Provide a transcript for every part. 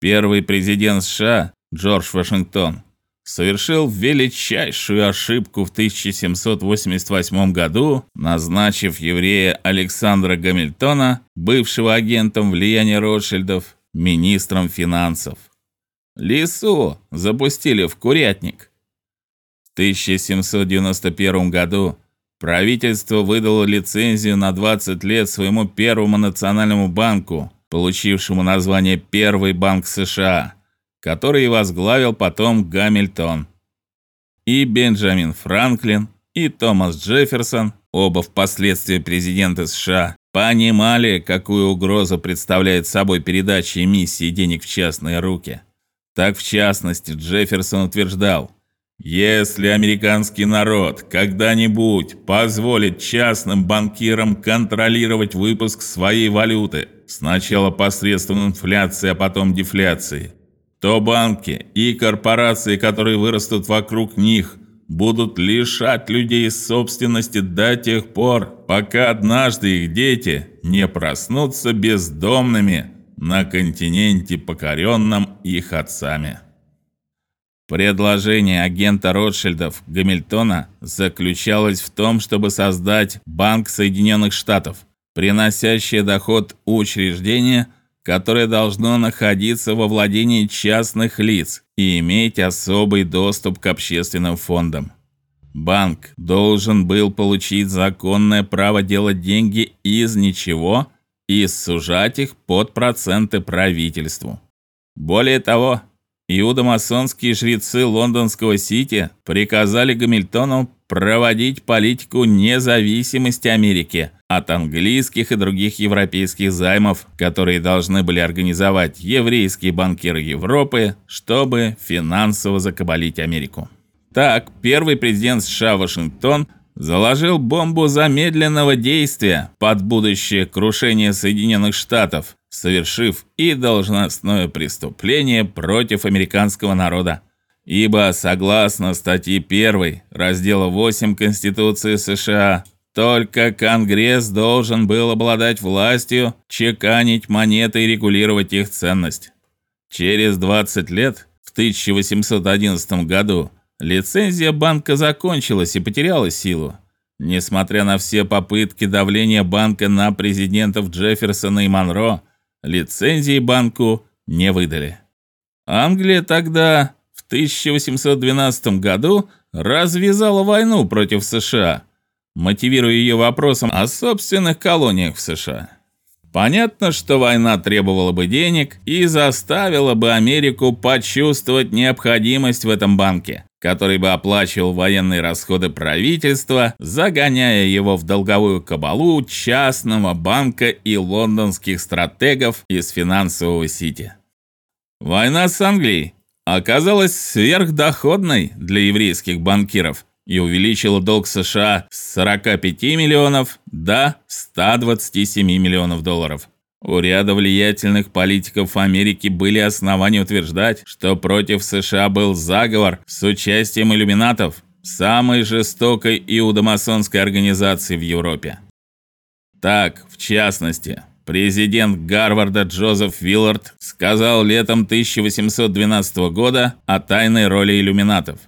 Первый президент США Джордж Вашингтон совершил величайшую ошибку в 1788 году, назначив еврея Александра Гамильтона, бывшего агентом влияния Ротшильдов, министром финансов. Лису запустили в курятник. В 1791 году правительство выдало лицензию на 20 лет своему первому национальному банку, получившему название Первый банк США который возглавил потом Гамильтон. И Бенджамин Франклин, и Томас Джефферсон, оба впоследствии президенты США, понимали, какую угрозу представляет собой передача эмиссии денег в частные руки. Так в частности, Джефферсон утверждал: если американский народ когда-нибудь позволит частным банкирам контролировать выпуск своей валюты, сначала посредством инфляции, а потом дефляции, то банки и корпорации, которые вырастут вокруг них, будут лишать людей собственности до тех пор, пока однажды их дети не проснутся бездомными на континенте, покоренном их отцами. Предложение агента Ротшильдов Гамильтона заключалось в том, чтобы создать Банк Соединенных Штатов, приносящее доход учреждение – которое должно находиться во владении частных лиц и иметь особый доступ к общественным фондам. Банк должен был получить законное право делать деньги из ничего и сужать их под проценты правительству. Более того, иудомасонские жрецы лондонского Сити приказали Гамильтону проводить политику независимости Америки от английских и других европейских займов, которые должны были организовать еврейские банкиры Европы, чтобы финансово закабалить Америку. Так, первый президент США Вашингтон заложил бомбу замедленного действия под будущее крушение Соединенных Штатов, совершив и должностное преступление против американского народа. Ибо, согласно статье 1 раздела 8 Конституции США, только Конгресс должен был обладать властью чеканить монеты и регулировать их ценность. Через 20 лет, в 1811 году, лицензия банка закончилась и потеряла силу. Несмотря на все попытки давления банка на президентов Джефферсона и Монро, лицензии банку не выдали. Англия тогда 1812 году развязала войну против США, мотивируя ее вопросом о собственных колониях в США. Понятно, что война требовала бы денег и заставила бы Америку почувствовать необходимость в этом банке, который бы оплачивал военные расходы правительства, загоняя его в долговую кабалу частного банка и лондонских стратегов из финансового сити. Война с Англией оказалась сверхдоходной для еврейских банкиров и увеличила долг США с 45 миллионов до 127 миллионов долларов. У ряда влиятельных политиков Америки были основания утверждать, что против США был заговор с участием иллюминатов, самой жестокой иудомасонской организации в Европе. Так, в частности, Президент Гарварда Джозеф Виллард сказал летом 1812 года о тайной роли иллюминатов.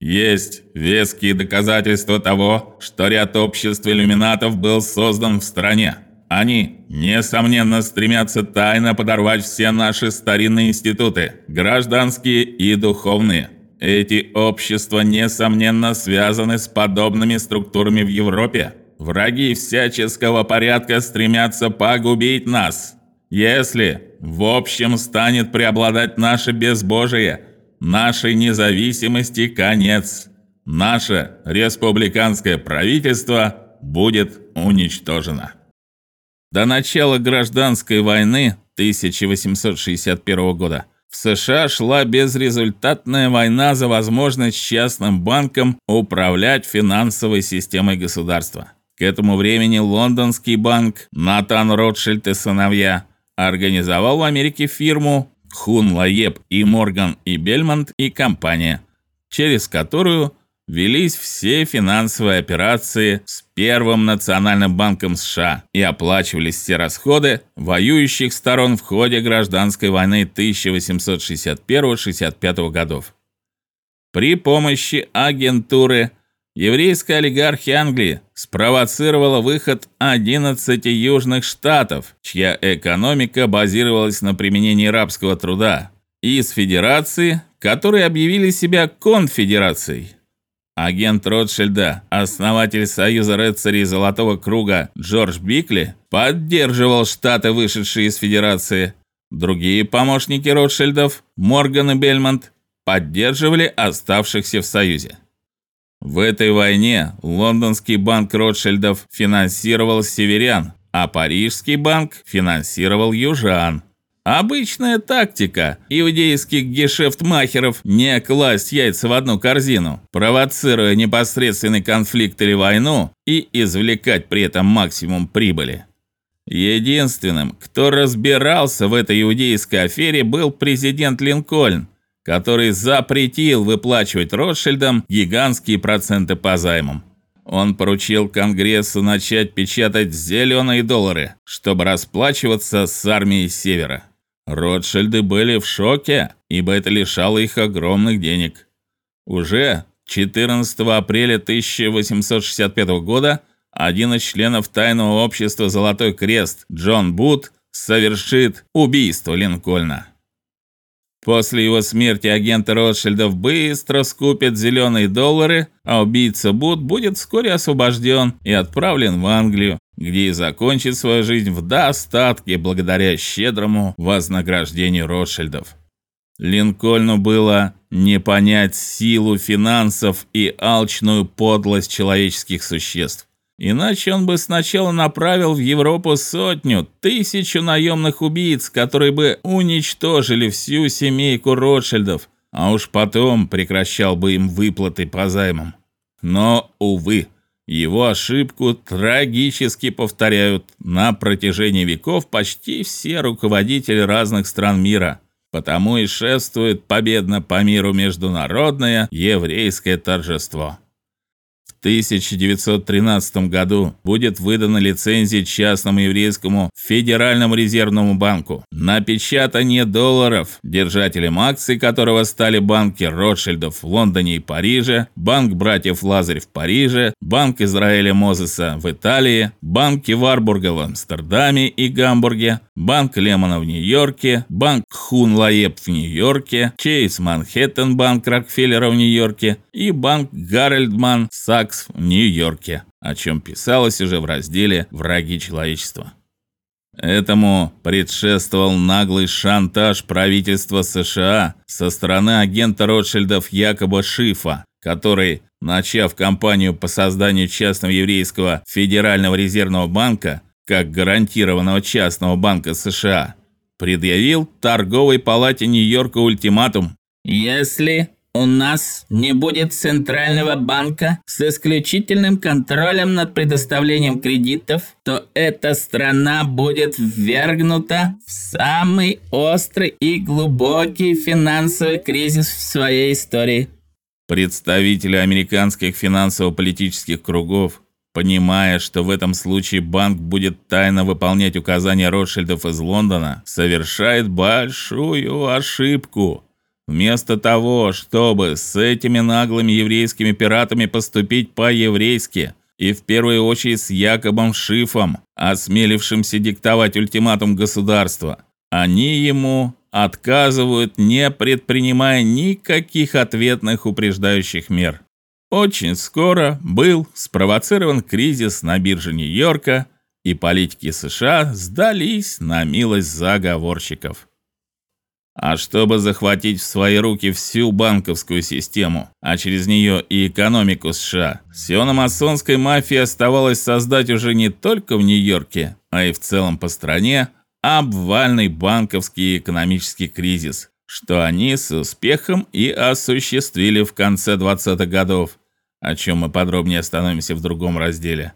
Есть веские доказательства того, что ряд обществ иллюминатов был создан в стране. Они несомненно стремятся тайно подорвать все наши старинные институты, гражданские и духовные. Эти общества несомненно связаны с подобными структурами в Европе. Враги всяческого порядка стремятся погубить нас. Если в общем станет преобладать наше безбожие, нашей независимости конец. Наше республиканское правительство будет уничтожено. До начала гражданской войны 1861 года в США шла безрезультатная война за возможность частным банкам управлять финансовой системой государства. К этому времени лондонский банк Натан Ротшильд и сыновья организовал в Америке фирму Хун Лаеб и Морган и Бельмонт и компания, через которую велись все финансовые операции с Первым национальным банком США и оплачивались все расходы воюющих сторон в ходе гражданской войны 1861-65 годов. При помощи агентуры еврейская олигархия Англии спровоцировала выход 11 южных штатов, чья экономика базировалась на применении рабского труда, из федерации, которые объявили себя конфедерацией. Агент Ротшильда, основатель Союза рыцарей Золотого круга Джордж Бикли, поддерживал штаты, вышедшие из федерации. Другие помощники Ротшильдов, Морган и Бельмонт, поддерживали оставшихся в Союзе. В этой войне лондонский банк Ротшильдов финансировал северян, а парижский банк финансировал южан. Обычная тактика иудейских гешефтмахеров не класть яйца в одну корзину, провоцируя непосредственный конфликт или войну и извлекать при этом максимум прибыли. Единственным, кто разбирался в этой иудейской афере, был президент Линкольн, который запретил выплачивать Ротшильдам гигантские проценты по займам. Он поручил Конгрессу начать печатать зеленые доллары, чтобы расплачиваться с армией Севера. Ротшильды были в шоке, ибо это лишало их огромных денег. Уже 14 апреля 1865 года один из членов тайного общества Золотой крест, Джон Бут, совершит убийство Линкольна. После его смерти агенты Ротшильдов быстро скупят зеленые доллары, а убийца Бут будет вскоре освобожден и отправлен в Англию, где и закончит свою жизнь в достатке благодаря щедрому вознаграждению Ротшильдов. Линкольну было не понять силу финансов и алчную подлость человеческих существ. Иначе он бы сначала направил в Европу сотню, тысячу наемных убийц, которые бы уничтожили всю семейку Ротшильдов, а уж потом прекращал бы им выплаты по займам. Но увы, его ошибку трагически повторяют на протяжении веков почти все руководители разных стран мира. Потому и шествует победно по миру международное еврейское торжество. 1913 году будет выдана лицензия частному еврейскому Федеральному резервному банку на печатание долларов, держателем акций которого стали банки Ротшильдов в Лондоне и Париже, банк братьев Лазарь в Париже, банк Израиля Мозеса в Италии, банки Варбурга в Амстердаме и Гамбурге, банк Лемона в Нью-Йорке, банк Хун Лаеб в Нью-Йорке, Чейз Манхэттен банк Рокфеллера в Нью-Йорке и банк Гарольдман Сакс Феликс в Нью-Йорке, о чем писалось уже в разделе Враги человечества. Этому предшествовал наглый шантаж правительства США со стороны агента Ротшильдов Якоба Шифа, который, начав кампанию по созданию частного еврейского Федерального резервного банка как гарантированного частного банка США, предъявил торговой палате Нью-Йорка ультиматум: "Если у нас не будет центрального банка с исключительным контролем над предоставлением кредитов, то эта страна будет ввергнута в самый острый и глубокий финансовый кризис в своей истории. Представители американских финансово-политических кругов, понимая, что в этом случае банк будет тайно выполнять указания Ротшильдов из Лондона, совершает большую ошибку Вместо того, чтобы с этими наглыми еврейскими пиратами поступить по-еврейски, и в первую очередь с Якобом Шифом, осмелившимся диктовать ультиматум государства, они ему отказывают, не предпринимая никаких ответных упреждающих мер. Очень скоро был спровоцирован кризис на бирже Нью-Йорка, и политики США сдались на милость заговорщиков. А чтобы захватить в свои руки всю банковскую систему, а через нее и экономику США, сиономасонской мафии оставалось создать уже не только в Нью-Йорке, а и в целом по стране обвальный банковский и экономический кризис, что они с успехом и осуществили в конце 20-х годов, о чем мы подробнее остановимся в другом разделе.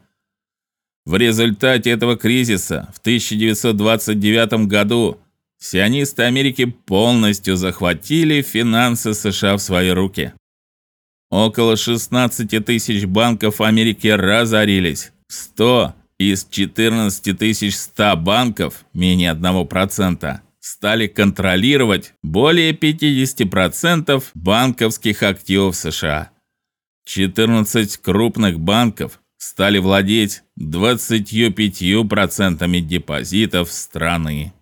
В результате этого кризиса в 1929 году Сионисты Америки полностью захватили финансы США в свои руки. Около 16 тысяч банков Америки разорились. 100 из 14 100 банков, менее 1%, стали контролировать более 50% банковских активов США. 14 крупных банков стали владеть 25% депозитов страны.